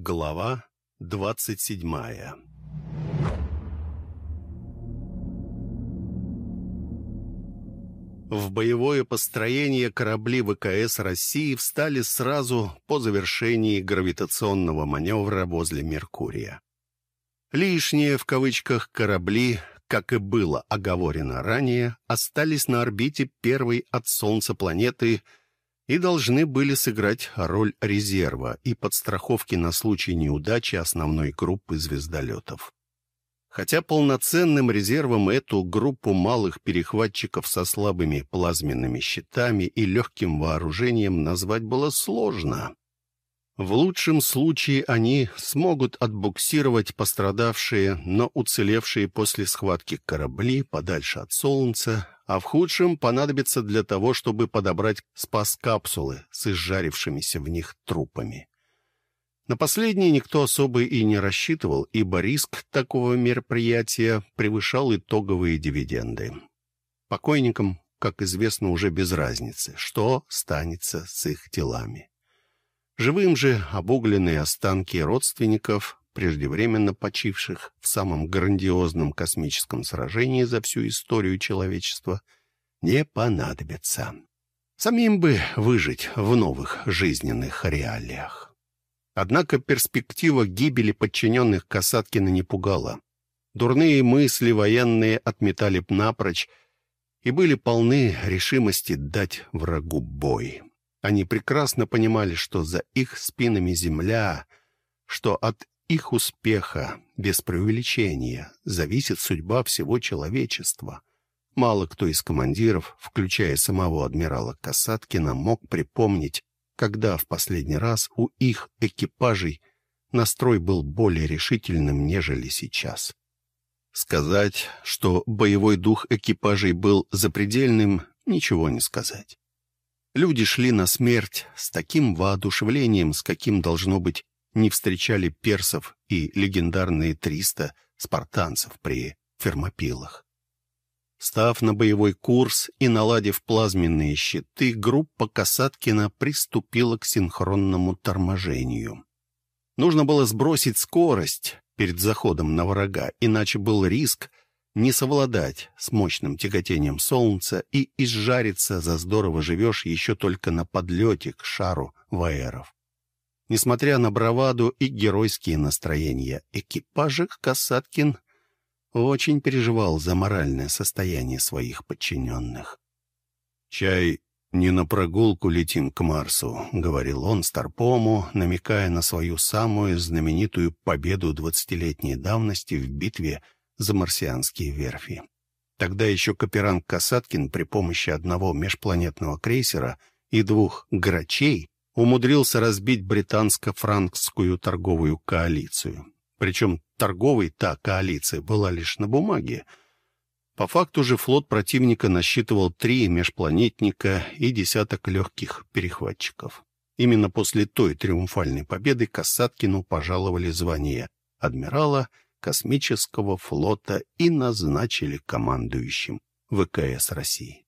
Глава двадцать седьмая В боевое построение корабли ВКС России встали сразу по завершении гравитационного маневра возле Меркурия. Лишние, в кавычках, корабли, как и было оговорено ранее, остались на орбите первой от Солнца планеты и должны были сыграть роль резерва и подстраховки на случай неудачи основной группы звездолетов. Хотя полноценным резервом эту группу малых перехватчиков со слабыми плазменными щитами и легким вооружением назвать было сложно. В лучшем случае они смогут отбуксировать пострадавшие, но уцелевшие после схватки корабли подальше от Солнца, а в худшем понадобится для того, чтобы подобрать спас-капсулы с изжарившимися в них трупами. На последнее никто особо и не рассчитывал, ибо риск такого мероприятия превышал итоговые дивиденды. Покойникам, как известно, уже без разницы, что станется с их телами. Живым же обугленные останки родственников, преждевременно почивших в самом грандиозном космическом сражении за всю историю человечества, не понадобятся. Самим бы выжить в новых жизненных реалиях. Однако перспектива гибели подчиненных Касаткина не пугала. Дурные мысли военные отметали напрочь и были полны решимости дать врагу бой. Они прекрасно понимали, что за их спинами земля, что от их успеха, без преувеличения, зависит судьба всего человечества. Мало кто из командиров, включая самого адмирала Касаткина, мог припомнить когда в последний раз у их экипажей настрой был более решительным, нежели сейчас. Сказать, что боевой дух экипажей был запредельным, ничего не сказать. Люди шли на смерть с таким воодушевлением, с каким, должно быть, не встречали персов и легендарные триста спартанцев при фермопилах. Став на боевой курс и наладив плазменные щиты, группа Касаткина приступила к синхронному торможению. Нужно было сбросить скорость перед заходом на врага, иначе был риск не совладать с мощным тяготением Солнца и изжариться за здорово живешь еще только на подлете к шару ваеров. Несмотря на браваду и геройские настроения экипажа, Касаткин очень переживал за моральное состояние своих подчиненных. «Чай не на прогулку летим к Марсу», — говорил он Старпому, намекая на свою самую знаменитую победу двадцатилетней давности в битве за марсианские верфи. Тогда еще Каперанг Касаткин при помощи одного межпланетного крейсера и двух «грачей» умудрился разбить британско-франкскую торговую коалицию. Причем торговой та коалиция была лишь на бумаге. По факту же флот противника насчитывал три межпланетника и десяток легких перехватчиков. Именно после той триумфальной победы Касаткину пожаловали звание адмирала космического флота и назначили командующим ВКС России.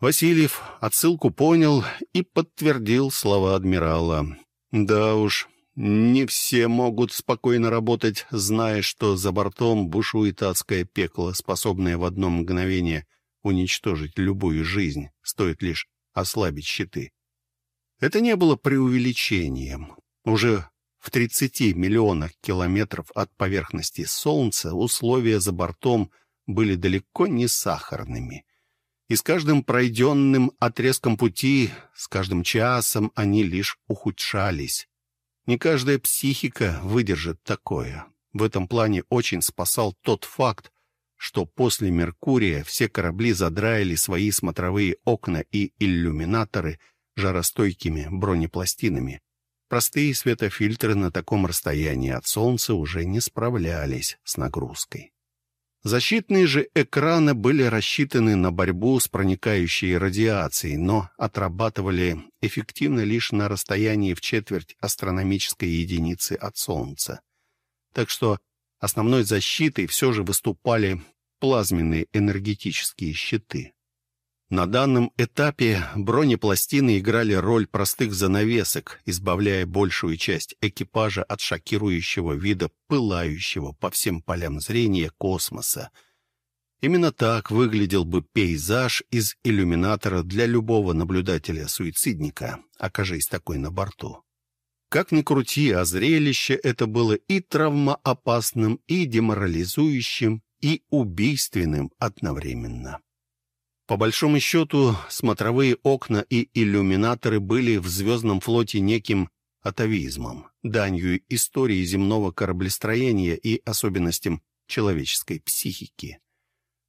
Васильев отсылку понял и подтвердил слова адмирала. Да уж, не все могут спокойно работать, зная, что за бортом бушует адское пекло, способное в одно мгновение уничтожить любую жизнь, стоит лишь ослабить щиты. Это не было преувеличением. Уже в 30 миллионах километров от поверхности Солнца условия за бортом были далеко не сахарными. И с каждым пройденным отрезком пути, с каждым часом они лишь ухудшались. Не каждая психика выдержит такое. В этом плане очень спасал тот факт, что после Меркурия все корабли задраили свои смотровые окна и иллюминаторы жаростойкими бронепластинами. Простые светофильтры на таком расстоянии от Солнца уже не справлялись с нагрузкой. Защитные же экраны были рассчитаны на борьбу с проникающей радиацией, но отрабатывали эффективно лишь на расстоянии в четверть астрономической единицы от Солнца. Так что основной защитой все же выступали плазменные энергетические щиты. На данном этапе бронепластины играли роль простых занавесок, избавляя большую часть экипажа от шокирующего вида пылающего по всем полям зрения космоса. Именно так выглядел бы пейзаж из иллюминатора для любого наблюдателя-суицидника, окажись такой на борту. Как ни крути, а зрелище это было и травмоопасным, и деморализующим, и убийственным одновременно. По большому счету, смотровые окна и иллюминаторы были в «Звездном флоте» неким атовизмом, данью истории земного кораблестроения и особенностям человеческой психики.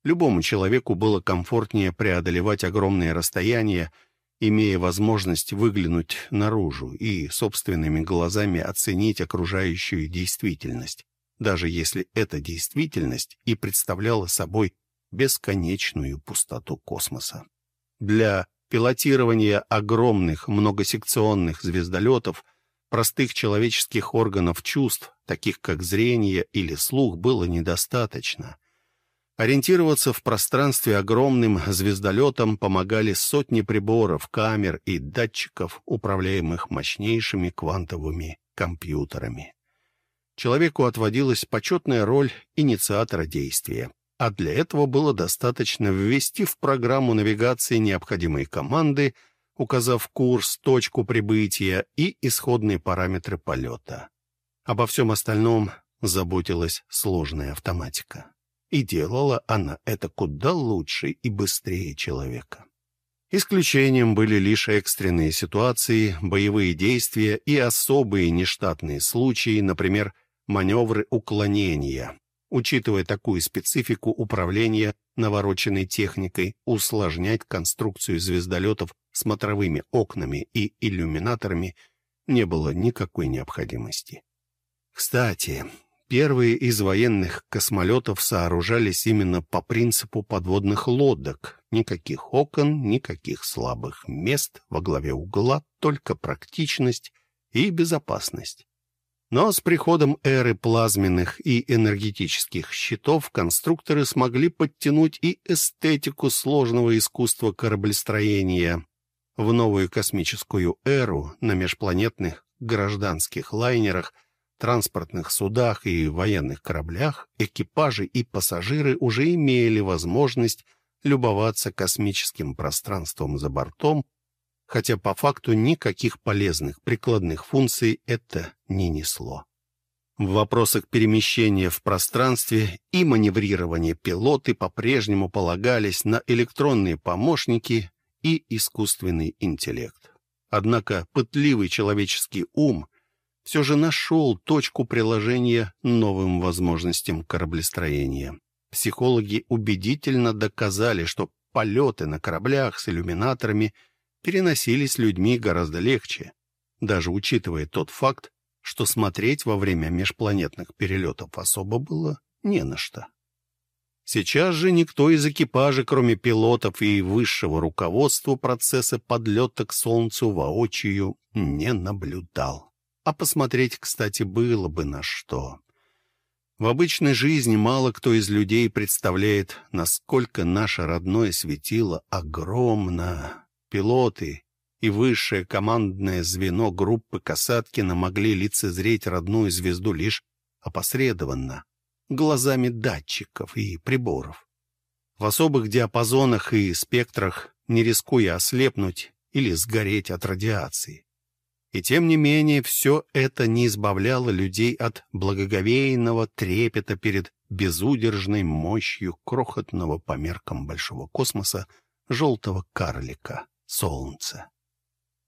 Любому человеку было комфортнее преодолевать огромные расстояния, имея возможность выглянуть наружу и собственными глазами оценить окружающую действительность, даже если эта действительность и представляла собой бесконечную пустоту космоса. Для пилотирования огромных многосекционных звездолетов простых человеческих органов чувств, таких как зрение или слух, было недостаточно — Ориентироваться в пространстве огромным звездолетом помогали сотни приборов, камер и датчиков, управляемых мощнейшими квантовыми компьютерами. Человеку отводилась почетная роль инициатора действия, а для этого было достаточно ввести в программу навигации необходимые команды, указав курс, точку прибытия и исходные параметры полета. Обо всем остальном заботилась сложная автоматика. И делала она это куда лучше и быстрее человека. Исключением были лишь экстренные ситуации, боевые действия и особые нештатные случаи, например, маневры уклонения. Учитывая такую специфику управления навороченной техникой, усложнять конструкцию звездолетов смотровыми окнами и иллюминаторами не было никакой необходимости. Кстати, Первые из военных космолетов сооружались именно по принципу подводных лодок. Никаких окон, никаких слабых мест, во главе угла только практичность и безопасность. Но с приходом эры плазменных и энергетических щитов конструкторы смогли подтянуть и эстетику сложного искусства кораблестроения. В новую космическую эру на межпланетных гражданских лайнерах – транспортных судах и военных кораблях экипажи и пассажиры уже имели возможность любоваться космическим пространством за бортом, хотя по факту никаких полезных прикладных функций это не несло. В вопросах перемещения в пространстве и маневрирования пилоты по-прежнему полагались на электронные помощники и искусственный интеллект. Однако пытливый человеческий ум — все же нашел точку приложения новым возможностям кораблестроения. Психологи убедительно доказали, что полеты на кораблях с иллюминаторами переносились людьми гораздо легче, даже учитывая тот факт, что смотреть во время межпланетных перелетов особо было не на что. Сейчас же никто из экипажа, кроме пилотов и высшего руководства процесса подлета к Солнцу воочию, не наблюдал. А посмотреть, кстати, было бы на что. В обычной жизни мало кто из людей представляет, насколько наше родное светило огромно. Пилоты и высшее командное звено группы Касаткина могли лицезреть родную звезду лишь опосредованно, глазами датчиков и приборов. В особых диапазонах и спектрах, не рискуя ослепнуть или сгореть от радиации. И тем не менее, все это не избавляло людей от благоговейного трепета перед безудержной мощью крохотного по меркам большого космоса желтого карлика — Солнца.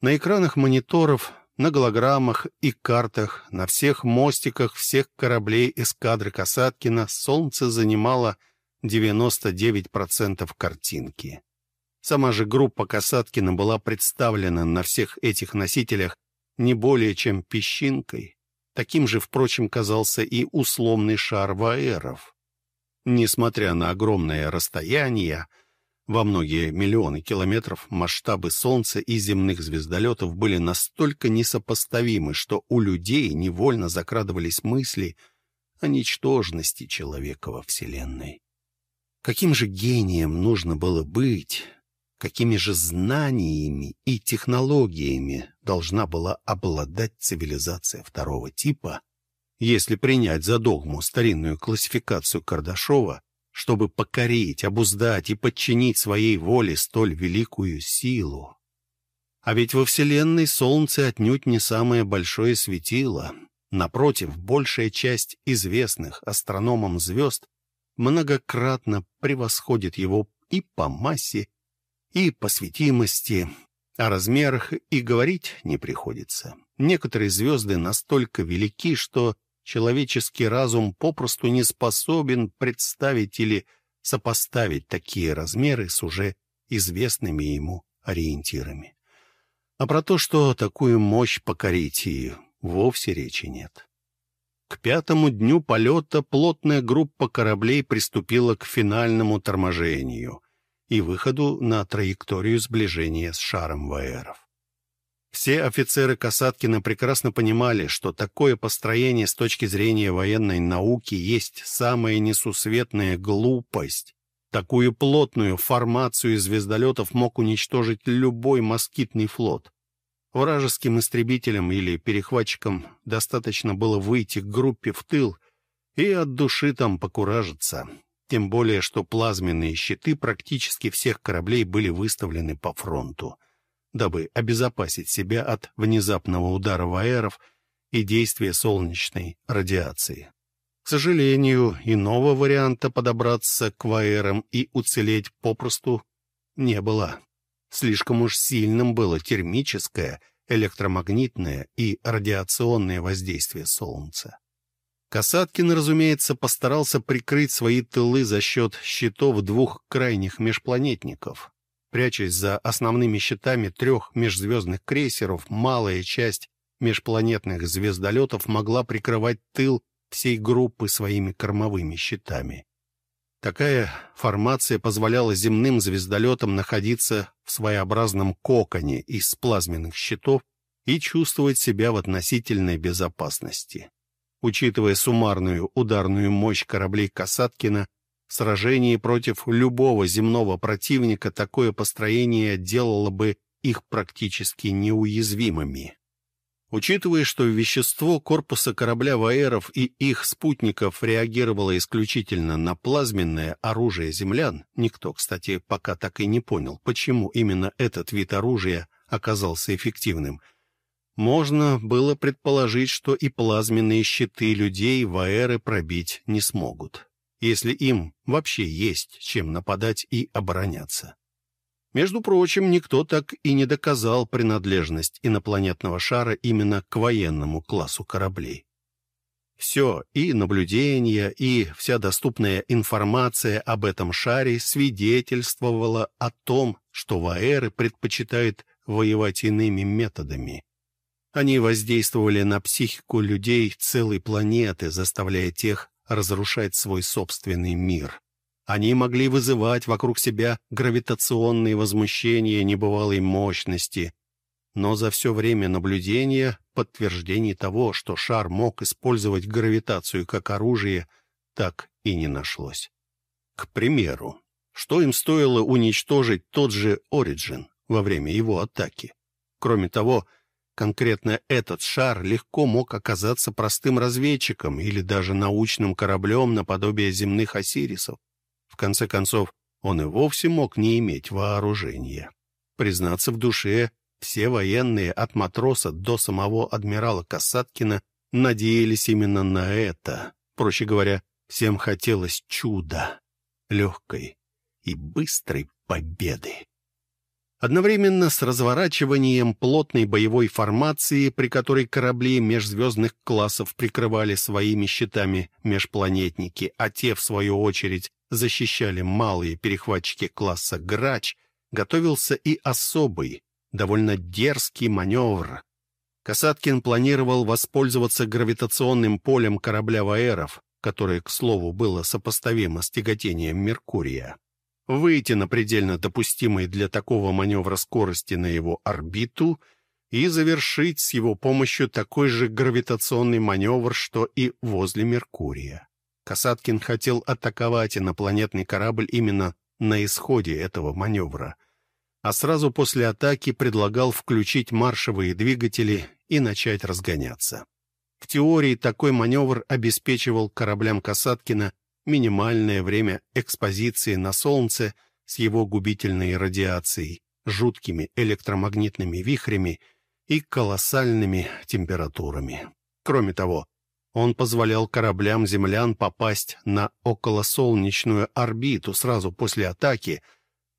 На экранах мониторов, на голограммах и картах, на всех мостиках всех кораблей эскадры Касаткина Солнце занимало 99% картинки. Сама же группа Касаткина была представлена на всех этих носителях не более чем песчинкой. Таким же, впрочем, казался и условный шар Ваэров. Несмотря на огромное расстояние, во многие миллионы километров масштабы Солнца и земных звездолетов были настолько несопоставимы, что у людей невольно закрадывались мысли о ничтожности человека во Вселенной. Каким же гением нужно было быть, какими же знаниями и технологиями должна была обладать цивилизация второго типа, если принять за догму старинную классификацию Кардашова, чтобы покорить, обуздать и подчинить своей воле столь великую силу. А ведь во Вселенной Солнце отнюдь не самое большое светило. Напротив, большая часть известных астрономам звезд многократно превосходит его и по массе, и по светимости. О размерах и говорить не приходится. Некоторые звезды настолько велики, что человеческий разум попросту не способен представить или сопоставить такие размеры с уже известными ему ориентирами. А про то, что такую мощь покорить и вовсе речи нет. К пятому дню полета плотная группа кораблей приступила к финальному торможению и выходу на траекторию сближения с шаром ВРов. Все офицеры Касаткина прекрасно понимали, что такое построение с точки зрения военной науки есть самая несусветная глупость. Такую плотную формацию звездолетов мог уничтожить любой москитный флот. Вражеским истребителям или перехватчикам достаточно было выйти к группе в тыл и от души там покуражиться. Тем более, что плазменные щиты практически всех кораблей были выставлены по фронту — дабы обезопасить себя от внезапного удара ваеров и действия солнечной радиации. К сожалению, иного варианта подобраться к ваерам и уцелеть попросту не было. Слишком уж сильным было термическое, электромагнитное и радиационное воздействие Солнца. Касаткин, разумеется, постарался прикрыть свои тылы за счет щитов двух крайних межпланетников. Прячась за основными щитами трех межзвездных крейсеров, малая часть межпланетных звездолетов могла прикрывать тыл всей группы своими кормовыми щитами. Такая формация позволяла земным звездолетам находиться в своеобразном коконе из плазменных щитов и чувствовать себя в относительной безопасности. Учитывая суммарную ударную мощь кораблей Касаткина, в сражении против любого земного противника такое построение делало бы их практически неуязвимыми. Учитывая, что вещество корпуса корабля Ваеров и их спутников реагировало исключительно на плазменное оружие землян, никто, кстати, пока так и не понял, почему именно этот вид оружия оказался эффективным, можно было предположить, что и плазменные щиты людей Ваеры пробить не смогут если им вообще есть чем нападать и обороняться. Между прочим, никто так и не доказал принадлежность инопланетного шара именно к военному классу кораблей. Все, и наблюдения, и вся доступная информация об этом шаре свидетельствовала о том, что ваэры предпочитают воевать иными методами. Они воздействовали на психику людей целой планеты, заставляя тех разрушать свой собственный мир. Они могли вызывать вокруг себя гравитационные возмущения небывалой мощности, но за все время наблюдения подтверждений того, что шар мог использовать гравитацию как оружие, так и не нашлось. К примеру, что им стоило уничтожить тот же Ориджин во время его атаки? Кроме того, конкретно этот шар легко мог оказаться простым разведчиком или даже научным кораблем наподобие земных осирисов. В конце концов, он и вовсе мог не иметь вооружения. Признаться в душе, все военные от матроса до самого адмирала Касаткина надеялись именно на это. Проще говоря, всем хотелось чуда, легкой и быстрой победы. Одновременно с разворачиванием плотной боевой формации, при которой корабли межзвездных классов прикрывали своими щитами межпланетники, а те, в свою очередь, защищали малые перехватчики класса «Грач», готовился и особый, довольно дерзкий маневр. Касаткин планировал воспользоваться гравитационным полем корабля «Ваэров», которое, к слову, было сопоставимо с тяготением Меркурия выйти на предельно допустимой для такого маневра скорости на его орбиту и завершить с его помощью такой же гравитационный маневр, что и возле Меркурия. Касаткин хотел атаковать инопланетный корабль именно на исходе этого маневра. а сразу после атаки предлагал включить маршевые двигатели и начать разгоняться. В теории такой маневр обеспечивал кораблям Касаткина минимальное время экспозиции на Солнце с его губительной радиацией, жуткими электромагнитными вихрями и колоссальными температурами. Кроме того, он позволял кораблям землян попасть на околосолнечную орбиту сразу после атаки,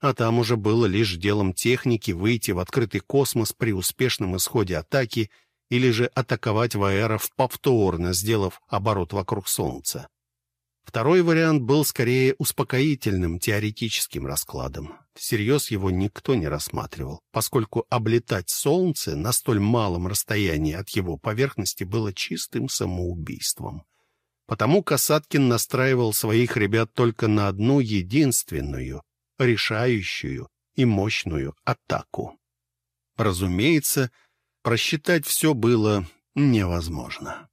а там уже было лишь делом техники выйти в открытый космос при успешном исходе атаки или же атаковать ваэров повторно, сделав оборот вокруг Солнца. Второй вариант был скорее успокоительным теоретическим раскладом. Всерьез его никто не рассматривал, поскольку облетать Солнце на столь малом расстоянии от его поверхности было чистым самоубийством. Потому Касаткин настраивал своих ребят только на одну единственную, решающую и мощную атаку. Разумеется, просчитать все было невозможно.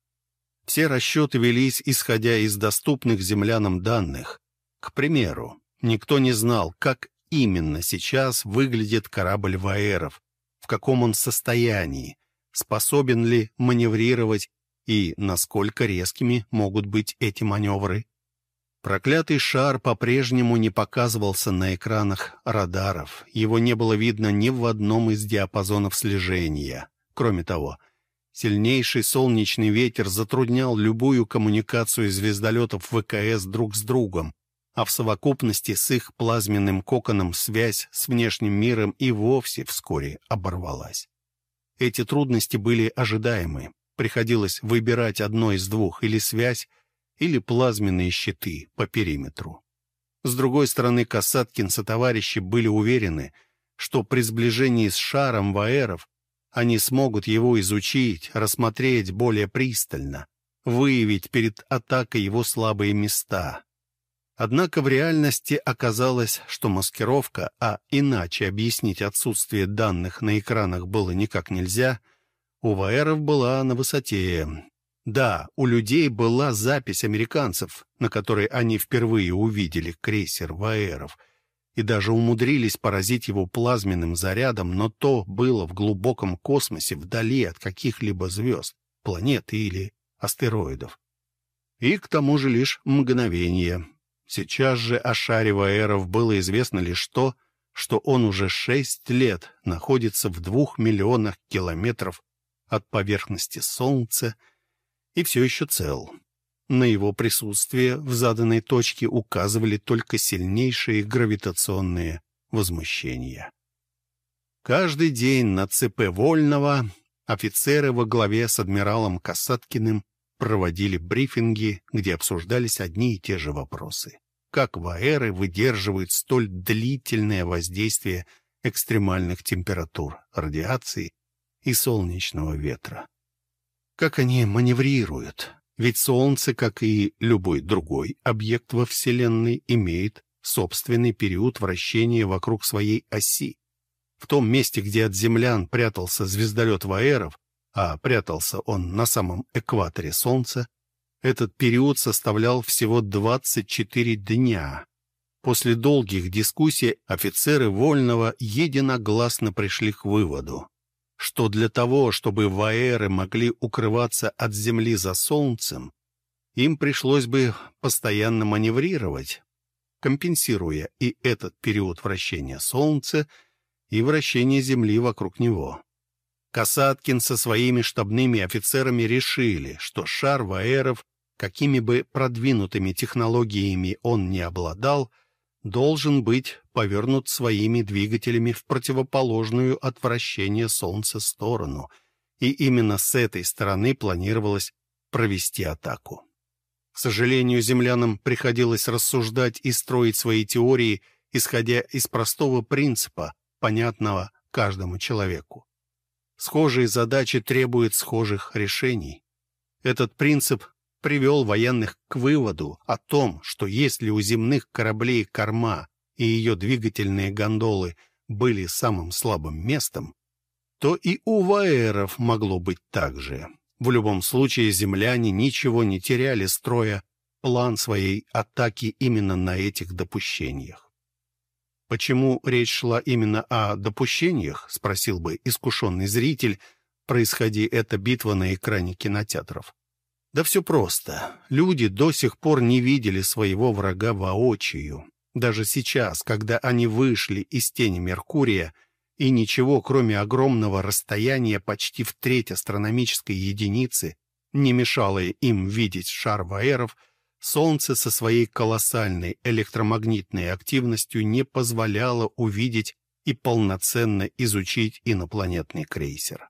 Все расчеты велись, исходя из доступных землянам данных. К примеру, никто не знал, как именно сейчас выглядит корабль Ваэров, в каком он состоянии, способен ли маневрировать и насколько резкими могут быть эти маневры. Проклятый шар по-прежнему не показывался на экранах радаров. Его не было видно ни в одном из диапазонов слежения. Кроме того, Сильнейший солнечный ветер затруднял любую коммуникацию звездолетов ВКС друг с другом, а в совокупности с их плазменным коконом связь с внешним миром и вовсе вскоре оборвалась. Эти трудности были ожидаемы. Приходилось выбирать одно из двух, или связь, или плазменные щиты по периметру. С другой стороны, Касаткин со товарищи были уверены, что при сближении с шаром Ваэров они смогут его изучить, рассмотреть более пристально, выявить перед атакой его слабые места. Однако в реальности оказалось, что маскировка, а иначе объяснить отсутствие данных на экранах было никак нельзя, у ВАЭРов была на высоте. Да, у людей была запись американцев, на которой они впервые увидели крейсер ВАЭРов — и даже умудрились поразить его плазменным зарядом, но то было в глубоком космосе, вдали от каких-либо звезд, планет или астероидов. И к тому же лишь мгновение. Сейчас же о шаре Ваэров было известно лишь то, что он уже шесть лет находится в двух миллионах километров от поверхности Солнца и все еще цел. На его присутствие в заданной точке указывали только сильнейшие гравитационные возмущения. Каждый день на ЦП Вольного офицеры во главе с адмиралом Касаткиным проводили брифинги, где обсуждались одни и те же вопросы. Как ВАЭРы выдерживают столь длительное воздействие экстремальных температур, радиации и солнечного ветра? Как они маневрируют, ведь Солнце, как и любой другой объект во Вселенной, имеет собственный период вращения вокруг своей оси. В том месте, где от землян прятался звездолет Ваэров, а прятался он на самом экваторе Солнца, этот период составлял всего 24 дня. После долгих дискуссий офицеры Вольного единогласно пришли к выводу что для того, чтобы ваэры могли укрываться от Земли за Солнцем, им пришлось бы постоянно маневрировать, компенсируя и этот период вращения Солнца, и вращение Земли вокруг него. Касаткин со своими штабными офицерами решили, что шар ваэров, какими бы продвинутыми технологиями он не обладал, должен быть повернут своими двигателями в противоположную от вращения Солнца сторону, и именно с этой стороны планировалось провести атаку. К сожалению, землянам приходилось рассуждать и строить свои теории, исходя из простого принципа, понятного каждому человеку. Схожие задачи требуют схожих решений. Этот принцип привел военных к выводу о том, что если у земных кораблей корма и ее двигательные гондолы были самым слабым местом, то и у ваеров могло быть так же. В любом случае земляне ничего не теряли, строя план своей атаки именно на этих допущениях. Почему речь шла именно о допущениях, спросил бы искушенный зритель, происходи эта битва на экране кинотеатров. Да все просто. Люди до сих пор не видели своего врага воочию. Даже сейчас, когда они вышли из тени Меркурия, и ничего, кроме огромного расстояния почти в треть астрономической единицы, не мешало им видеть шар Ваеров, Солнце со своей колоссальной электромагнитной активностью не позволяло увидеть и полноценно изучить инопланетный крейсер.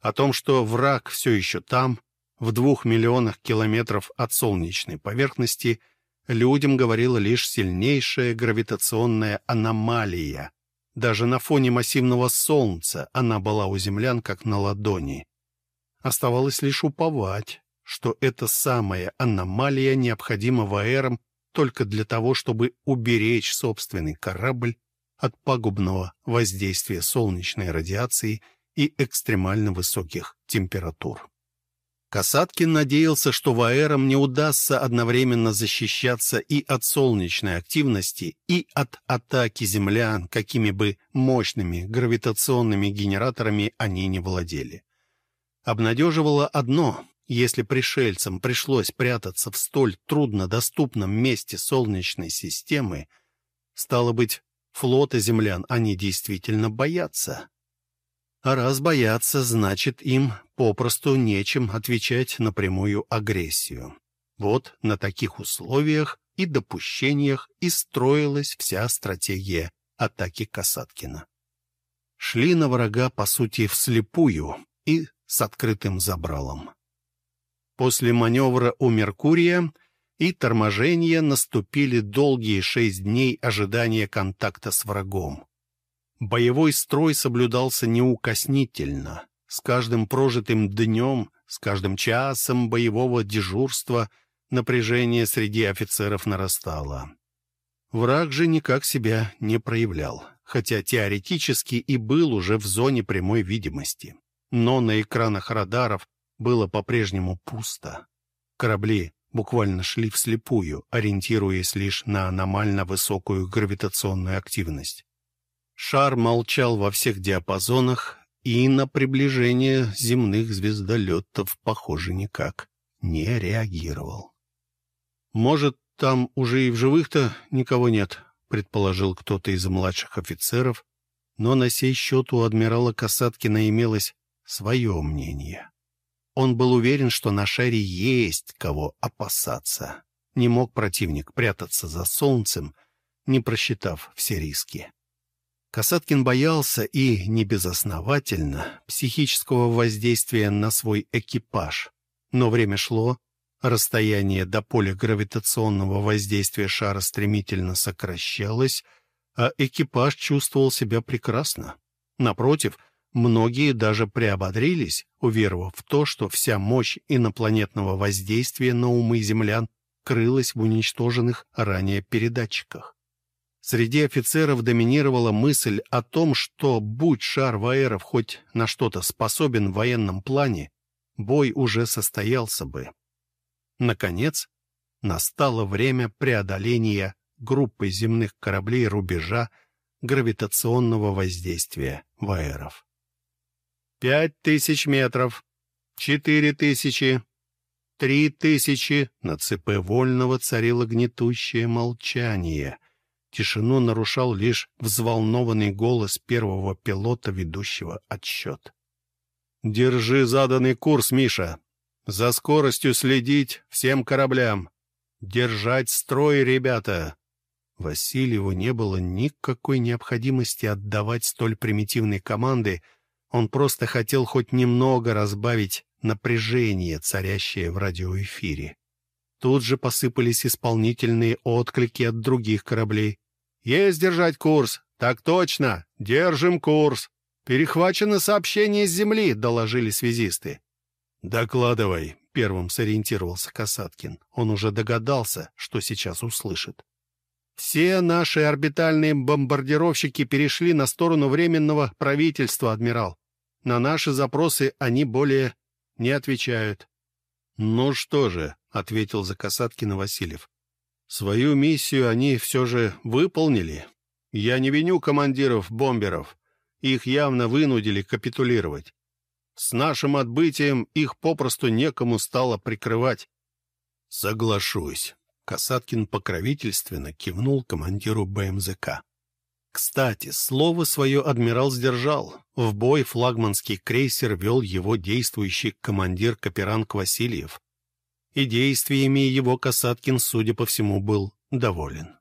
О том, что враг все еще там, в двух миллионах километров от солнечной поверхности, людям говорила лишь сильнейшая гравитационная аномалия. Даже на фоне массивного Солнца она была у землян как на ладони. Оставалось лишь уповать, что эта самая аномалия необходима ВАЭРам только для того, чтобы уберечь собственный корабль от пагубного воздействия солнечной радиации и экстремально высоких температур. Касаткин надеялся, что ВАЭРам не удастся одновременно защищаться и от солнечной активности, и от атаки землян, какими бы мощными гравитационными генераторами они не владели. Обнадеживало одно если пришельцам пришлось прятаться в столь труднодоступном месте Солнечной системы, стало быть, флота землян они действительно боятся. А раз боятся, значит, им попросту нечем отвечать на прямую агрессию. Вот на таких условиях и допущениях и строилась вся стратегия атаки Касаткина. Шли на врага, по сути, вслепую и с открытым забралом. После маневра у Меркурия и торможения наступили долгие шесть дней ожидания контакта с врагом. Боевой строй соблюдался неукоснительно. С каждым прожитым днем, с каждым часом боевого дежурства напряжение среди офицеров нарастало. Враг же никак себя не проявлял, хотя теоретически и был уже в зоне прямой видимости. Но на экранах радаров было по-прежнему пусто. Корабли буквально шли вслепую, ориентируясь лишь на аномально высокую гравитационную активность. Шар молчал во всех диапазонах и на приближение земных звездолетов, похоже, никак не реагировал. «Может, там уже и в живых-то никого нет», — предположил кто-то из младших офицеров, но на сей счет у адмирала Касаткина имелось свое мнение. Он был уверен, что на шаре есть кого опасаться. Не мог противник прятаться за солнцем, не просчитав все риски. Касаткин боялся и, не безосновательно, психического воздействия на свой экипаж. Но время шло, расстояние до поля гравитационного воздействия шара стремительно сокращалось, а экипаж чувствовал себя прекрасно. Напротив, Многие даже приободрились, уверовав в то, что вся мощь инопланетного воздействия на умы землян крылась в уничтоженных ранее передатчиках. Среди офицеров доминировала мысль о том, что, будь шар Ваэров хоть на что-то способен в военном плане, бой уже состоялся бы. Наконец, настало время преодоления группы земных кораблей рубежа гравитационного воздействия Ваэров. Пять тысяч метров. Четыре тысячи. Три тысячи. На ЦП Вольного царило гнетущее молчание. Тишину нарушал лишь взволнованный голос первого пилота, ведущего отсчет. «Держи заданный курс, Миша. За скоростью следить всем кораблям. Держать строй, ребята!» Васильеву не было никакой необходимости отдавать столь примитивные команды, он просто хотел хоть немного разбавить напряжение, царящее в радиоэфире. Тут же посыпались исполнительные отклики от других кораблей. «Есть держать курс! Так точно! Держим курс! Перехвачено сообщение с Земли!» — доложили связисты. «Докладывай!» — первым сориентировался Касаткин. Он уже догадался, что сейчас услышит. Все наши орбитальные бомбардировщики перешли на сторону Временного правительства, адмирал. На наши запросы они более не отвечают. «Ну что же», — ответил за Касаткина Васильев, — «свою миссию они все же выполнили. Я не виню командиров бомберов. Их явно вынудили капитулировать. С нашим отбытием их попросту некому стало прикрывать. Соглашусь. Касаткин покровительственно кивнул командиру БМЗК. Кстати, слово свое адмирал сдержал. В бой флагманский крейсер вел его действующий командир Каперанг Васильев. И действиями его Касаткин, судя по всему, был доволен.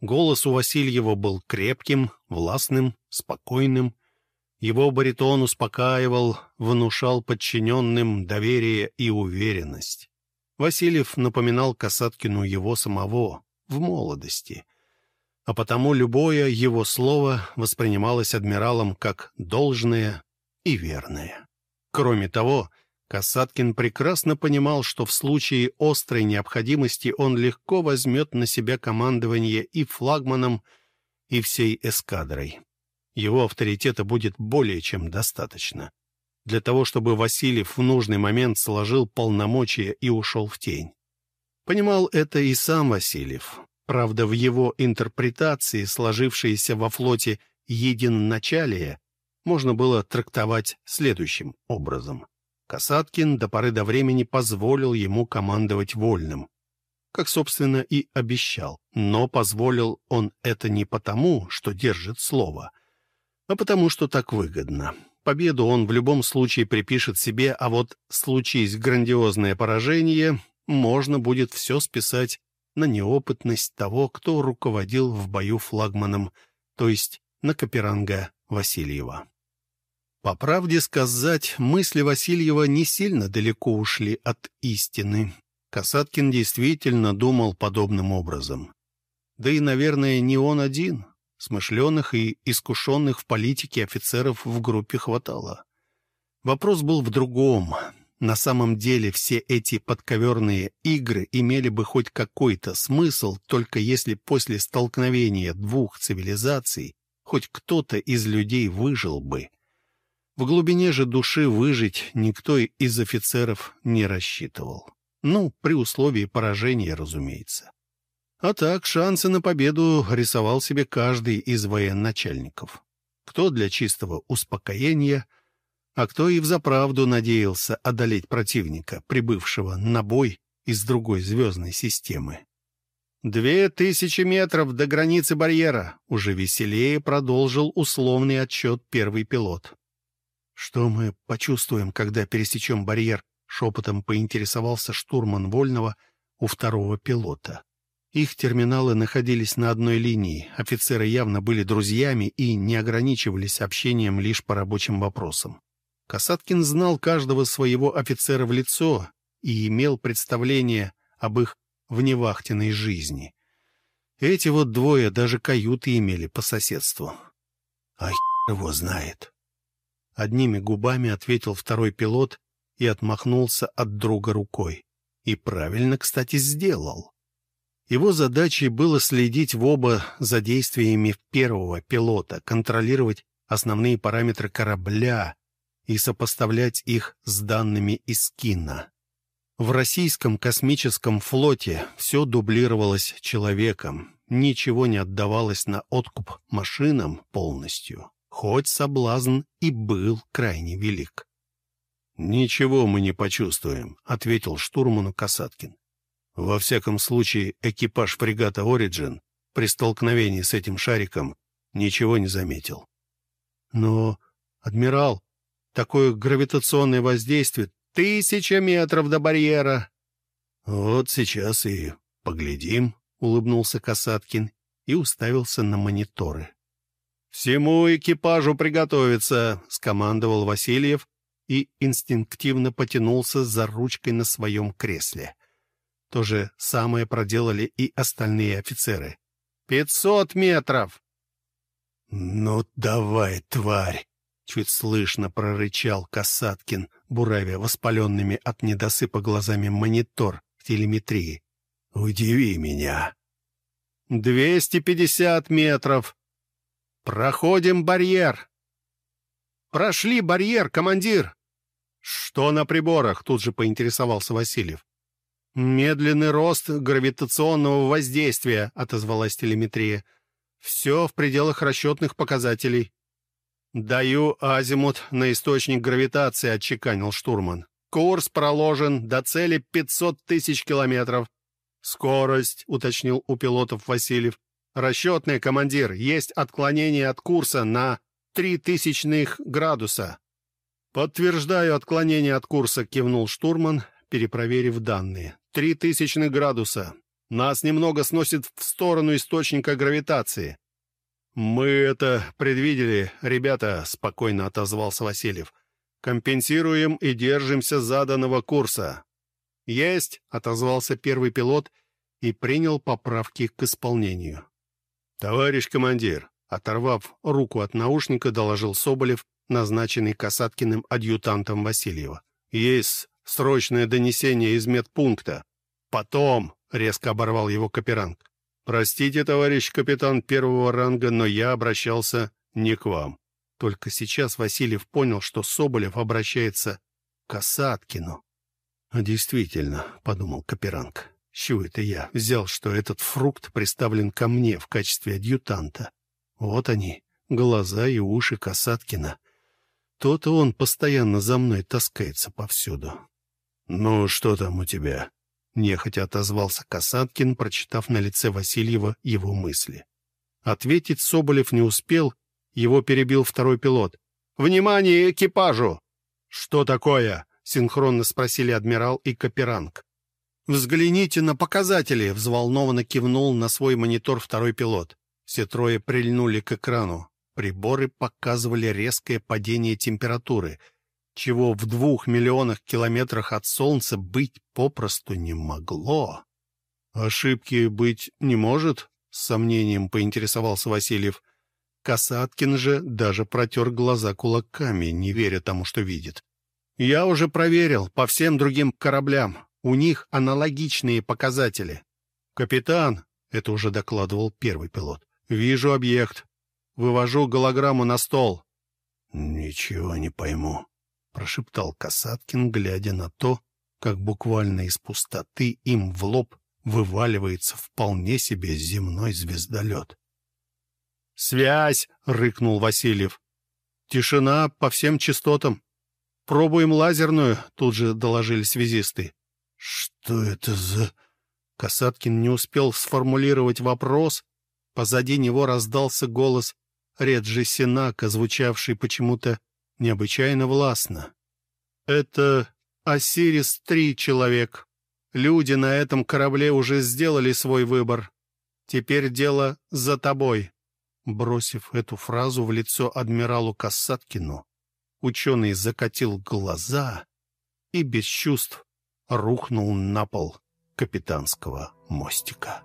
Голос у Васильева был крепким, властным, спокойным. Его баритон успокаивал, внушал подчиненным доверие и уверенность. Васильев напоминал Касаткину его самого в молодости — а потому любое его слово воспринималось адмиралом как должное и верное. Кроме того, Касаткин прекрасно понимал, что в случае острой необходимости он легко возьмет на себя командование и флагманом, и всей эскадрой. Его авторитета будет более чем достаточно для того, чтобы Васильев в нужный момент сложил полномочия и ушел в тень. Понимал это и сам Васильев. Правда, в его интерпретации, сложившейся во флоте единоначалие, можно было трактовать следующим образом. Касаткин до поры до времени позволил ему командовать вольным, как, собственно, и обещал. Но позволил он это не потому, что держит слово, а потому, что так выгодно. Победу он в любом случае припишет себе, а вот случись грандиозное поражение, можно будет все списать на неопытность того, кто руководил в бою флагманом, то есть на Каперанга Васильева. По правде сказать, мысли Васильева не сильно далеко ушли от истины. Касаткин действительно думал подобным образом. Да и, наверное, не он один. Смышленых и искушенных в политике офицеров в группе хватало. Вопрос был в другом. На самом деле все эти подковерные игры имели бы хоть какой-то смысл, только если после столкновения двух цивилизаций хоть кто-то из людей выжил бы. В глубине же души выжить никто из офицеров не рассчитывал. Ну, при условии поражения, разумеется. А так, шансы на победу рисовал себе каждый из военачальников. Кто для чистого успокоения – а кто и взаправду надеялся одолеть противника, прибывшего на бой из другой звездной системы. «Две тысячи метров до границы барьера», — уже веселее продолжил условный отчет первый пилот. «Что мы почувствуем, когда пересечем барьер?» — шепотом поинтересовался штурман Вольного у второго пилота. Их терминалы находились на одной линии, офицеры явно были друзьями и не ограничивались общением лишь по рабочим вопросам. Касаткин знал каждого своего офицера в лицо и имел представление об их вневахтенной жизни. Эти вот двое даже каюты имели по соседству. А его знает. Одними губами ответил второй пилот и отмахнулся от друга рукой. И правильно, кстати, сделал. Его задачей было следить в оба за действиями первого пилота, контролировать основные параметры корабля, и сопоставлять их с данными из кино. В российском космическом флоте все дублировалось человеком, ничего не отдавалось на откуп машинам полностью, хоть соблазн и был крайне велик. «Ничего мы не почувствуем», — ответил штурману Касаткин. «Во всяком случае, экипаж фрегата «Ориджин» при столкновении с этим шариком ничего не заметил». «Но, адмирал, Такое гравитационное воздействие — тысяча метров до барьера. — Вот сейчас и поглядим, — улыбнулся Касаткин и уставился на мониторы. — Всему экипажу приготовиться, — скомандовал Васильев и инстинктивно потянулся за ручкой на своем кресле. То же самое проделали и остальные офицеры. «Пятьсот метров!» «Ну давай, тварь!» Чуть слышно прорычал Касаткин, буравя воспаленными от недосыпа глазами монитор в телеметрии. «Удиви меня!» «Двести пятьдесят метров! Проходим барьер!» «Прошли барьер, командир!» «Что на приборах?» — тут же поинтересовался Васильев. «Медленный рост гравитационного воздействия», — отозвалась телеметрия. Все в пределах расчетных показателей. «Даю азимут на источник гравитации», — отчеканил штурман. «Курс проложен до цели 500 тысяч километров». «Скорость», — уточнил у пилотов Васильев. «Расчетный командир, есть отклонение от курса на три тысячных градуса». «Подтверждаю отклонение от курса», — кивнул штурман, перепроверив данные. «Три тысячных градуса. Нас немного сносит в сторону источника гравитации». «Мы это предвидели, ребята», — спокойно отозвался Васильев. «Компенсируем и держимся заданного курса». «Есть», — отозвался первый пилот и принял поправки к исполнению. «Товарищ командир», — оторвав руку от наушника, доложил Соболев, назначенный Касаткиным адъютантом Васильева. «Есть срочное донесение из медпункта». «Потом», — резко оборвал его Каперанг. «Простите, товарищ капитан первого ранга, но я обращался не к вам». Только сейчас Васильев понял, что Соболев обращается к Касаткину. «А действительно», — подумал Каперанг, — «чего это я взял, что этот фрукт представлен ко мне в качестве адъютанта? Вот они, глаза и уши Касаткина. То-то он постоянно за мной таскается повсюду». «Ну, что там у тебя?» Нехотя отозвался Касаткин, прочитав на лице Васильева его мысли. Ответить Соболев не успел, его перебил второй пилот. «Внимание экипажу!» «Что такое?» — синхронно спросили адмирал и Каперанг. «Взгляните на показатели!» — взволнованно кивнул на свой монитор второй пилот. Все трое прильнули к экрану. Приборы показывали резкое падение температуры — чего в двух миллионах километрах от Солнца быть попросту не могло. «Ошибки быть не может?» — с сомнением поинтересовался Васильев. Касаткин же даже протер глаза кулаками, не веря тому, что видит. «Я уже проверил по всем другим кораблям. У них аналогичные показатели. Капитан, — это уже докладывал первый пилот, — вижу объект. Вывожу голограмму на стол». «Ничего не пойму», — прошептал Касаткин, глядя на то, как буквально из пустоты им в лоб вываливается вполне себе земной звездолет. «Связь!» — рыкнул Васильев. «Тишина по всем частотам. Пробуем лазерную», — тут же доложили связисты. «Что это за...» Касаткин не успел сформулировать вопрос. Позади него раздался голос Реджи Синака, звучавший почему-то необычайно властно. «Это Осирис-3 человек. Люди на этом корабле уже сделали свой выбор. Теперь дело за тобой». Бросив эту фразу в лицо адмиралу Касаткину, ученый закатил глаза и без чувств рухнул на пол капитанского мостика.